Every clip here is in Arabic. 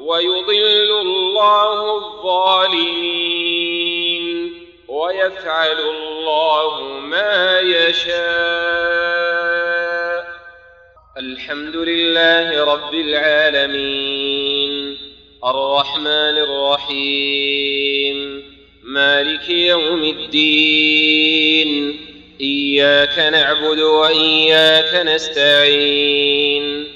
ويضل الله الظالمين ويفعل الله ما يشاء. الحمد لله رب العالمين. الرحمن الرحيم. مالك يوم الدين. إياك نعبد وإياك نستعين.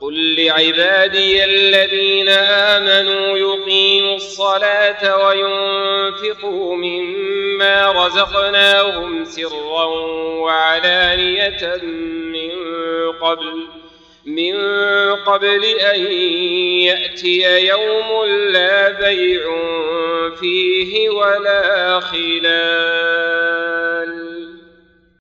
قل لعبادي الذين آمنوا يقيموا الصلاة وينفقوا مما رزقناهم سرا وعلانية من قبل من قبل أن يأتي يوم لا بيع فيه ولا خلال